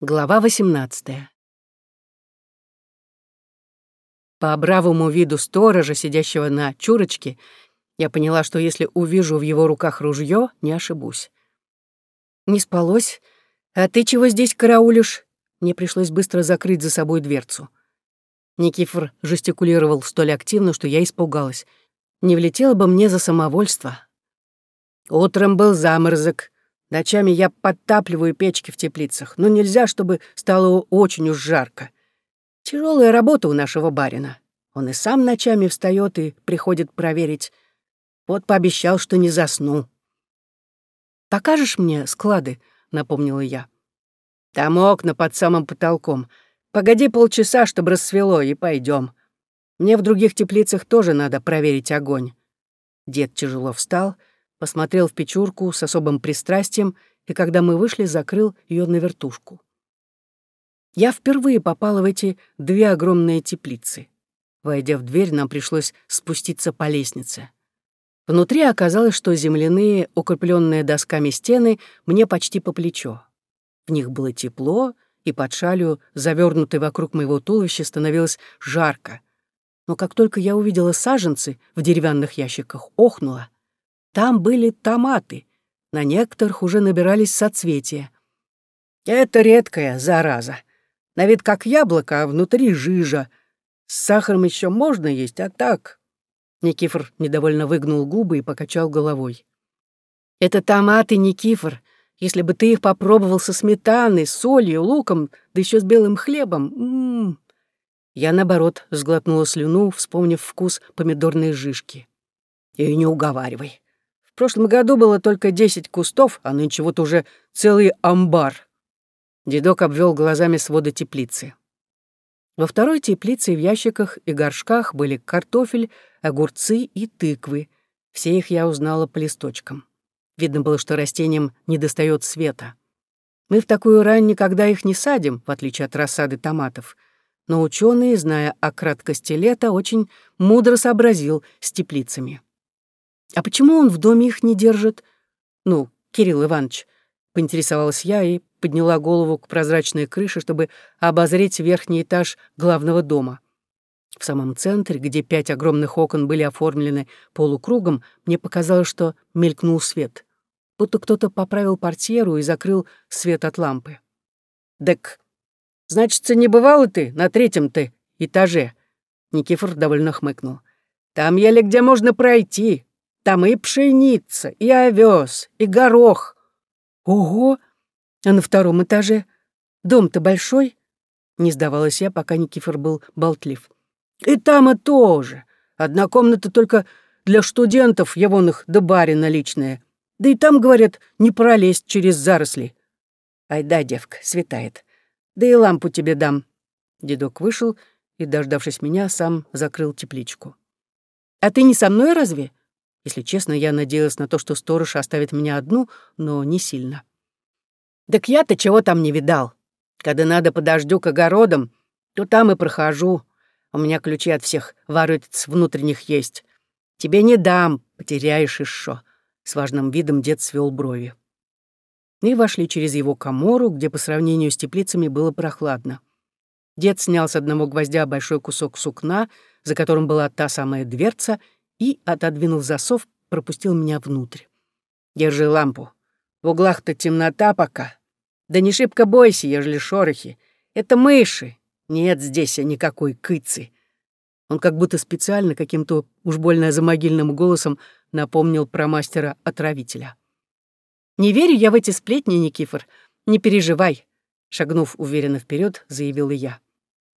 Глава 18 По бравому виду сторожа, сидящего на чурочке, я поняла, что если увижу в его руках ружье, не ошибусь. «Не спалось? А ты чего здесь караулишь?» Мне пришлось быстро закрыть за собой дверцу. Никифор жестикулировал столь активно, что я испугалась. Не влетело бы мне за самовольство. Утром был заморозок, Ночами я подтапливаю печки в теплицах, но нельзя, чтобы стало очень уж жарко. Тяжелая работа у нашего барина. Он и сам ночами встает и приходит проверить. Вот пообещал, что не засну. «Покажешь мне склады?» — напомнила я. «Там окна под самым потолком. Погоди полчаса, чтобы рассвело, и пойдем. Мне в других теплицах тоже надо проверить огонь». Дед тяжело встал — посмотрел в печурку с особым пристрастием и, когда мы вышли, закрыл ее на вертушку. Я впервые попала в эти две огромные теплицы. Войдя в дверь, нам пришлось спуститься по лестнице. Внутри оказалось, что земляные, укрепленные досками стены мне почти по плечо. В них было тепло, и под шалью, завернутой вокруг моего туловища, становилось жарко. Но как только я увидела саженцы в деревянных ящиках, охнула — там были томаты. На некоторых уже набирались соцветия. Это редкая зараза. На вид как яблоко, а внутри жижа. С сахаром еще можно есть, а так... Никифор недовольно выгнул губы и покачал головой. «Это томаты, Никифор. Если бы ты их попробовал со сметаной, солью, луком, да еще с белым хлебом. М -м -м. Я, наоборот, сглотнула слюну, вспомнив вкус помидорной жижки. И не уговаривай. В прошлом году было только десять кустов, а нынче вот уже целый амбар. Дедок обвел глазами своды теплицы. Во второй теплице в ящиках и горшках были картофель, огурцы и тыквы. Все их я узнала по листочкам. Видно было, что растениям недостает света. Мы в такую рань никогда их не садим, в отличие от рассады томатов. Но ученые, зная о краткости лета, очень мудро сообразил с теплицами. А почему он в доме их не держит? Ну, Кирилл Иванович, поинтересовалась я и подняла голову к прозрачной крыше, чтобы обозреть верхний этаж главного дома. В самом центре, где пять огромных окон были оформлены полукругом, мне показалось, что мелькнул свет. Будто кто-то поправил портьеру и закрыл свет от лампы. «Так, значит, не бывало ты на третьем-то этаже?» Никифор довольно хмыкнул. «Там еле где можно пройти. Там и пшеница, и овес, и горох. Ого! А на втором этаже? Дом-то большой? Не сдавалась я, пока Никифор был болтлив. И там и тоже. Одна комната только для студентов, явонных да барина личная. Да и там, говорят, не пролезть через заросли. Ай да, девка, светает. Да и лампу тебе дам. Дедок вышел и, дождавшись меня, сам закрыл тепличку. «А ты не со мной разве?» Если честно, я надеялась на то, что сторож оставит меня одну, но не сильно. «Так я-то чего там не видал. Когда надо подождю к огородам, то там и прохожу. У меня ключи от всех воротец внутренних есть. Тебе не дам, потеряешь еще». С важным видом дед свел брови. И вошли через его комору, где по сравнению с теплицами было прохладно. Дед снял с одного гвоздя большой кусок сукна, за которым была та самая дверца, и, отодвинув засов, пропустил меня внутрь. «Держи лампу. В углах-то темнота пока. Да не шибко бойся, ежели шорохи. Это мыши. Нет здесь никакой кыцы». Он как будто специально каким-то уж больно замогильным голосом напомнил про мастера-отравителя. «Не верю я в эти сплетни, Никифор. Не переживай», — шагнув уверенно вперед, заявила я.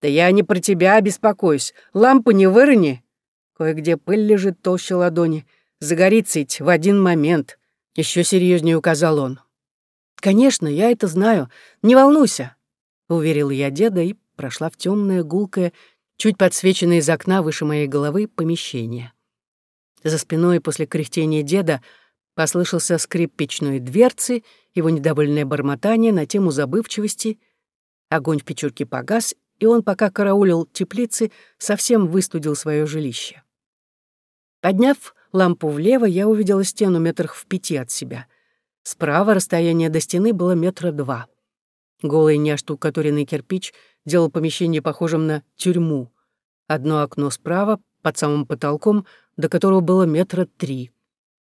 «Да я не про тебя беспокоюсь. Лампу не вырони. Кое-где пыль лежит толще ладони. Загорится ведь в один момент. Еще серьезнее указал он. «Конечно, я это знаю. Не волнуйся», — уверила я деда и прошла в темное, гулкое, чуть подсвеченное из окна выше моей головы помещение. За спиной после кряхтения деда послышался скрип печной дверцы, его недовольное бормотание на тему забывчивости. Огонь в печурке погас, и он, пока караулил теплицы, совсем выстудил свое жилище. Подняв лампу влево, я увидела стену метрах в пяти от себя. Справа расстояние до стены было метра два. Голый неоштукатуренный кирпич делал помещение похожим на тюрьму. Одно окно справа, под самым потолком, до которого было метра три.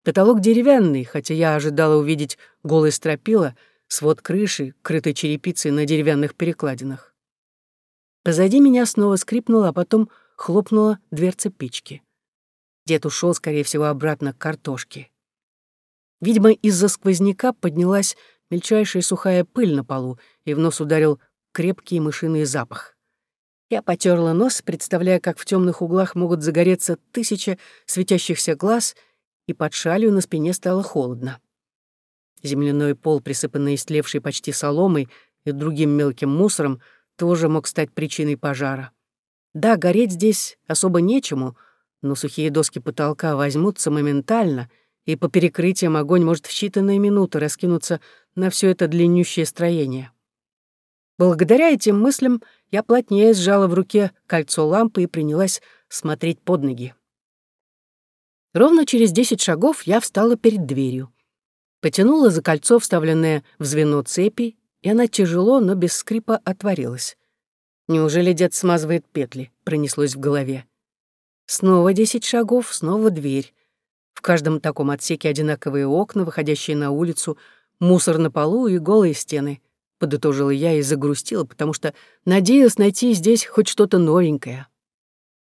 Потолок деревянный, хотя я ожидала увидеть голые стропила, свод крыши, крытой черепицей на деревянных перекладинах. Позади меня снова скрипнула, а потом хлопнула дверца печки. Дед ушел, скорее всего, обратно к картошке. Видимо, из-за сквозняка поднялась мельчайшая сухая пыль на полу, и в нос ударил крепкий мышиный запах. Я потерла нос, представляя, как в темных углах могут загореться тысяча светящихся глаз, и под шалью на спине стало холодно. Земляной пол, присыпанный истлевшей почти соломой и другим мелким мусором, тоже мог стать причиной пожара. Да, гореть здесь особо нечему, но сухие доски потолка возьмутся моментально, и по перекрытиям огонь может в считанные минуты раскинуться на все это длиннющее строение. Благодаря этим мыслям я плотнее сжала в руке кольцо лампы и принялась смотреть под ноги. Ровно через десять шагов я встала перед дверью. Потянула за кольцо, вставленное в звено цепи, и она тяжело, но без скрипа отворилась. Неужели дед смазывает петли? Пронеслось в голове. Снова десять шагов, снова дверь. В каждом таком отсеке одинаковые окна, выходящие на улицу, мусор на полу и голые стены. Подытожила я и загрустила, потому что надеялась найти здесь хоть что-то новенькое.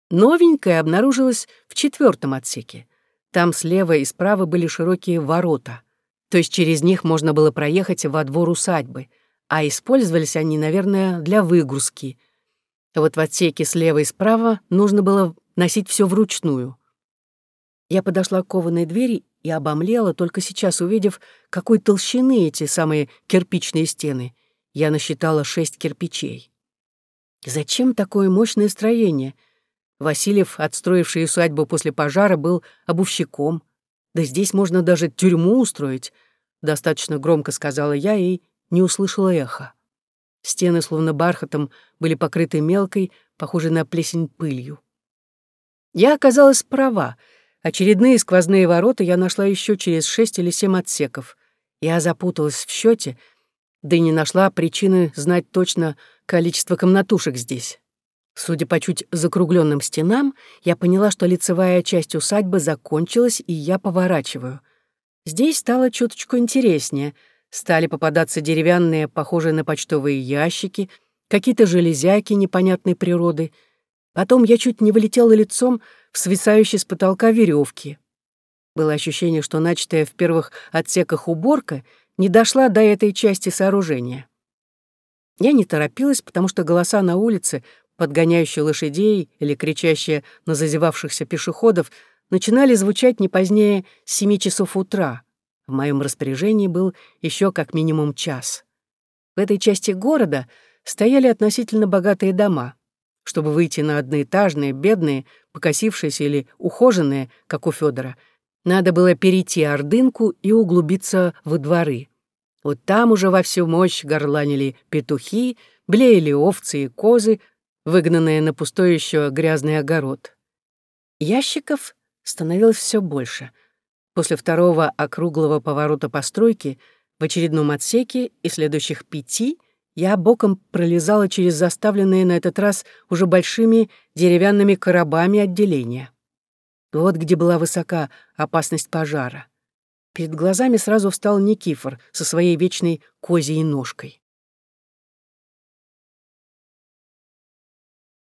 Новенькое обнаружилось в четвертом отсеке. Там слева и справа были широкие ворота, то есть через них можно было проехать во двор усадьбы — а использовались они, наверное, для выгрузки. Вот в отсеке слева и справа нужно было носить все вручную. Я подошла к кованой двери и обомлела, только сейчас увидев, какой толщины эти самые кирпичные стены. Я насчитала шесть кирпичей. Зачем такое мощное строение? Васильев, отстроивший усадьбу после пожара, был обувщиком. Да здесь можно даже тюрьму устроить. Достаточно громко сказала я и не услышала эха. Стены, словно бархатом, были покрыты мелкой, похожей на плесень пылью. Я оказалась права. Очередные сквозные ворота я нашла еще через шесть или семь отсеков. Я запуталась в счете, да и не нашла причины знать точно количество комнатушек здесь. Судя по чуть закругленным стенам, я поняла, что лицевая часть усадьбы закончилась, и я поворачиваю. Здесь стало чуточку интереснее — Стали попадаться деревянные, похожие на почтовые ящики, какие-то железяки непонятной природы. Потом я чуть не вылетела лицом в свисающие с потолка веревки. Было ощущение, что начатая в первых отсеках уборка не дошла до этой части сооружения. Я не торопилась, потому что голоса на улице, подгоняющие лошадей или кричащие на зазевавшихся пешеходов, начинали звучать не позднее семи часов утра. В моем распоряжении был еще как минимум час. В этой части города стояли относительно богатые дома. Чтобы выйти на одноэтажные, бедные, покосившиеся или ухоженные, как у Федора, надо было перейти Ордынку и углубиться во дворы. Вот там уже во всю мощь горланили петухи, блеяли овцы и козы, выгнанные на пустой еще грязный огород. Ящиков становилось все больше — После второго округлого поворота постройки в очередном отсеке и следующих пяти я боком пролезала через заставленные на этот раз уже большими деревянными коробами отделения. Вот где была высока опасность пожара. Перед глазами сразу встал Никифор со своей вечной козьей ножкой.